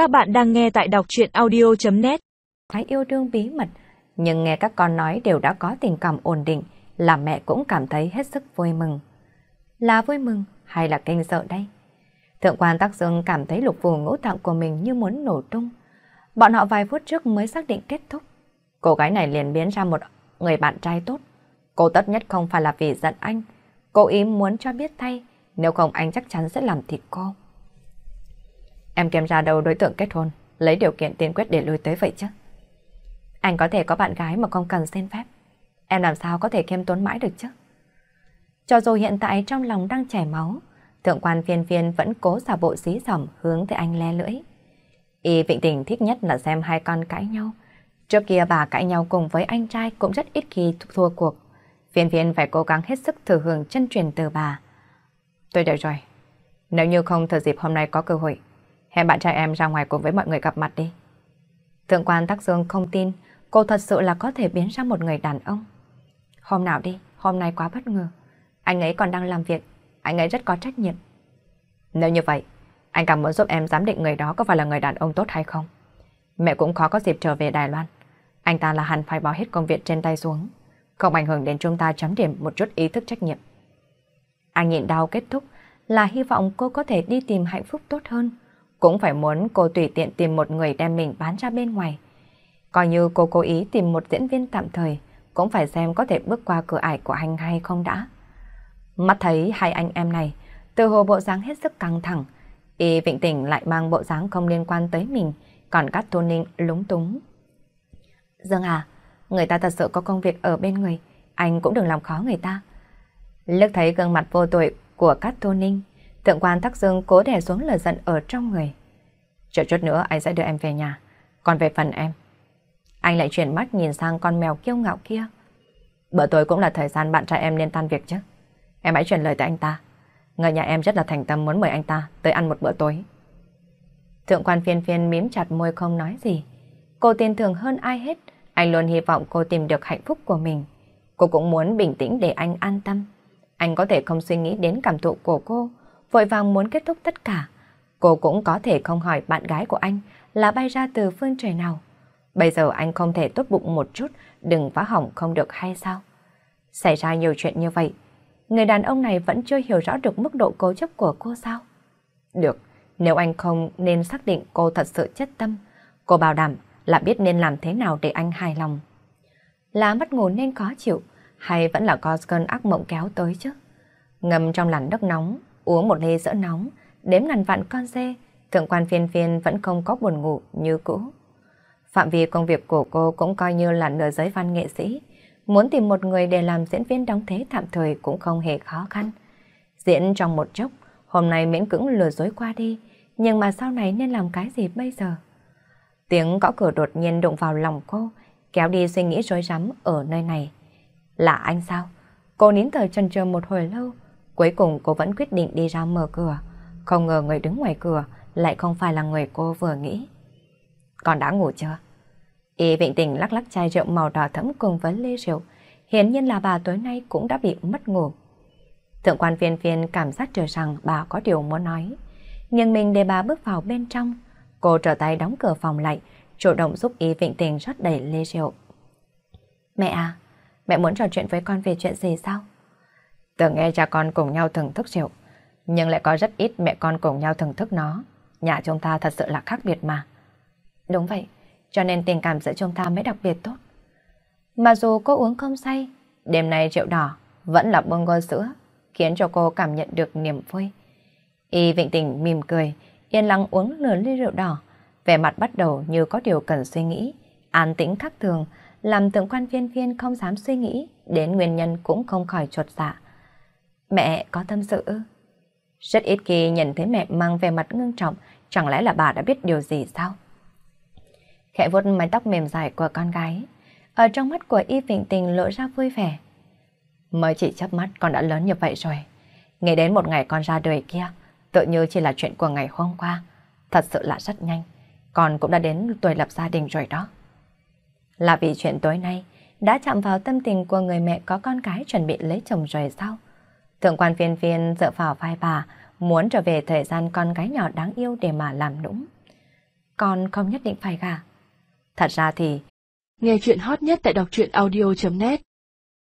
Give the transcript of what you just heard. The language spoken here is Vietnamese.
Các bạn đang nghe tại đọc chuyện audio.net Thái yêu đương bí mật, nhưng nghe các con nói đều đã có tình cảm ổn định, làm mẹ cũng cảm thấy hết sức vui mừng. Là vui mừng hay là kinh sợ đây? Thượng quan Tắc Dương cảm thấy lục phù ngũ tạng của mình như muốn nổ tung. Bọn họ vài phút trước mới xác định kết thúc. Cô gái này liền biến ra một người bạn trai tốt. Cô tất nhất không phải là vì giận anh. Cô ý muốn cho biết thay, nếu không anh chắc chắn sẽ làm thịt cô. Em kiếm ra đầu đối tượng kết hôn, lấy điều kiện tiên quyết để lui tới vậy chứ. Anh có thể có bạn gái mà không cần xin phép. Em làm sao có thể khiêm tốn mãi được chứ? Cho dù hiện tại trong lòng đang chảy máu, thượng quan phiên phiên vẫn cố giả bộ xí dỏm hướng tới anh le lưỡi. Y Vịnh Tình thích nhất là xem hai con cãi nhau. Trước kia bà cãi nhau cùng với anh trai cũng rất ít khi thua cuộc. Phiên phiên phải cố gắng hết sức thừa hưởng chân truyền từ bà. Tôi đợi rồi. Nếu như không thừa dịp hôm nay có cơ hội, hẹn bạn trai em ra ngoài cùng với mọi người gặp mặt đi. Thượng quan Tắc Dương không tin cô thật sự là có thể biến ra một người đàn ông. Hôm nào đi, hôm nay quá bất ngờ. Anh ấy còn đang làm việc, anh ấy rất có trách nhiệm. Nếu như vậy, anh cảm muốn giúp em giám định người đó có phải là người đàn ông tốt hay không. Mẹ cũng khó có dịp trở về Đài Loan. Anh ta là hẳn phải bỏ hết công việc trên tay xuống, không ảnh hưởng đến chúng ta chấm điểm một chút ý thức trách nhiệm. Anh nhịn đau kết thúc là hy vọng cô có thể đi tìm hạnh phúc tốt hơn, cũng phải muốn cô tùy tiện tìm một người đem mình bán ra bên ngoài. Coi như cô cố ý tìm một diễn viên tạm thời, cũng phải xem có thể bước qua cửa ải của anh hay không đã. Mắt thấy hai anh em này, từ hồ bộ dáng hết sức căng thẳng, y vịnh tỉnh lại mang bộ dáng không liên quan tới mình, còn các Tô Ninh lúng túng. Dương à, người ta thật sự có công việc ở bên người, anh cũng đừng làm khó người ta. Lước thấy gương mặt vô tội của Cát Tô Ninh, thượng quan Tắc Dương cố đè xuống lời giận ở trong người. Chờ chút nữa anh sẽ đưa em về nhà, còn về phần em. Anh lại chuyển mắt nhìn sang con mèo kiêu ngạo kia. Bữa tối cũng là thời gian bạn trai em nên tan việc chứ. Em hãy truyền lời tới anh ta. Người nhà em rất là thành tâm muốn mời anh ta tới ăn một bữa tối. Thượng quan phiên phiên mím chặt môi không nói gì. Cô tin tưởng hơn ai hết. Anh luôn hy vọng cô tìm được hạnh phúc của mình. Cô cũng muốn bình tĩnh để anh an tâm. Anh có thể không suy nghĩ đến cảm thụ của cô, vội vàng muốn kết thúc tất cả. Cô cũng có thể không hỏi bạn gái của anh là bay ra từ phương trời nào. Bây giờ anh không thể tốt bụng một chút, đừng phá hỏng không được hay sao? Xảy ra nhiều chuyện như vậy, người đàn ông này vẫn chưa hiểu rõ được mức độ cố chấp của cô sao? Được, nếu anh không nên xác định cô thật sự chất tâm, cô bảo đảm là biết nên làm thế nào để anh hài lòng. Là mất ngủ nên khó chịu, hay vẫn là có cơn ác mộng kéo tới chứ? Ngâm trong làn đất nóng, uống một ly sữa nóng, đếm ngàn vạn con dê, thượng quan phiên phiên vẫn không có buồn ngủ như cũ. Phạm vi công việc của cô cũng coi như là nửa giới văn nghệ sĩ. Muốn tìm một người để làm diễn viên đóng thế tạm thời cũng không hề khó khăn. Diễn trong một chốc, hôm nay miễn cưỡng lừa dối qua đi, nhưng mà sau này nên làm cái gì bây giờ? Tiếng gõ cửa đột nhiên đụng vào lòng cô, kéo đi suy nghĩ rối rắm ở nơi này. Là anh sao? Cô nín thở chần chờ một hồi lâu, cuối cùng cô vẫn quyết định đi ra mở cửa. Không ngờ người đứng ngoài cửa lại không phải là người cô vừa nghĩ. còn đã ngủ chưa? Y vịnh tình lắc lắc chai rượu màu đỏ thẫm cùng với ly rượu. Hiển nhiên là bà tối nay cũng đã bị mất ngủ. Thượng quan phiên phiên cảm giác trở rằng bà có điều muốn nói. Nhưng mình để bà bước vào bên trong. Cô trở tay đóng cửa phòng lại, chủ động giúp Y vịnh tình rót đầy ly rượu. Mẹ à, mẹ muốn trò chuyện với con về chuyện gì sao? Từng nghe cha con cùng nhau thưởng thức rượu, nhưng lại có rất ít mẹ con cùng nhau thưởng thức nó. Nhà chúng ta thật sự là khác biệt mà. Đúng vậy, cho nên tình cảm giữa chúng ta mới đặc biệt tốt. mà dù cô uống không say, đêm nay rượu đỏ vẫn là bông gơ sữa, khiến cho cô cảm nhận được niềm vui. Y vịnh tình mỉm cười, yên lặng uống nửa ly rượu đỏ, vẻ mặt bắt đầu như có điều cần suy nghĩ, an tĩnh khác thường, làm tượng quan viên viên không dám suy nghĩ, đến nguyên nhân cũng không khỏi chuột dạ. Mẹ có tâm sự ư? Rất ít khi nhìn thấy mẹ mang vẻ mặt ngưng trọng, chẳng lẽ là bà đã biết điều gì sao? khẽ vuốt mái tóc mềm dài của con gái. Ở trong mắt của Y Vịnh Tình lộ ra vui vẻ. Mới chỉ chớp mắt con đã lớn như vậy rồi. Nghĩ đến một ngày con ra đời kia, tự như chỉ là chuyện của ngày hôm qua. Thật sự là rất nhanh. Con cũng đã đến tuổi lập gia đình rồi đó. Là vì chuyện tối nay đã chạm vào tâm tình của người mẹ có con gái chuẩn bị lấy chồng rồi sao? Thượng quan phiên phiên dựa vào vai bà, muốn trở về thời gian con gái nhỏ đáng yêu để mà làm nũng. con không nhất định phải gà. Thật ra thì... Nghe chuyện hot nhất tại đọc truyện audio.net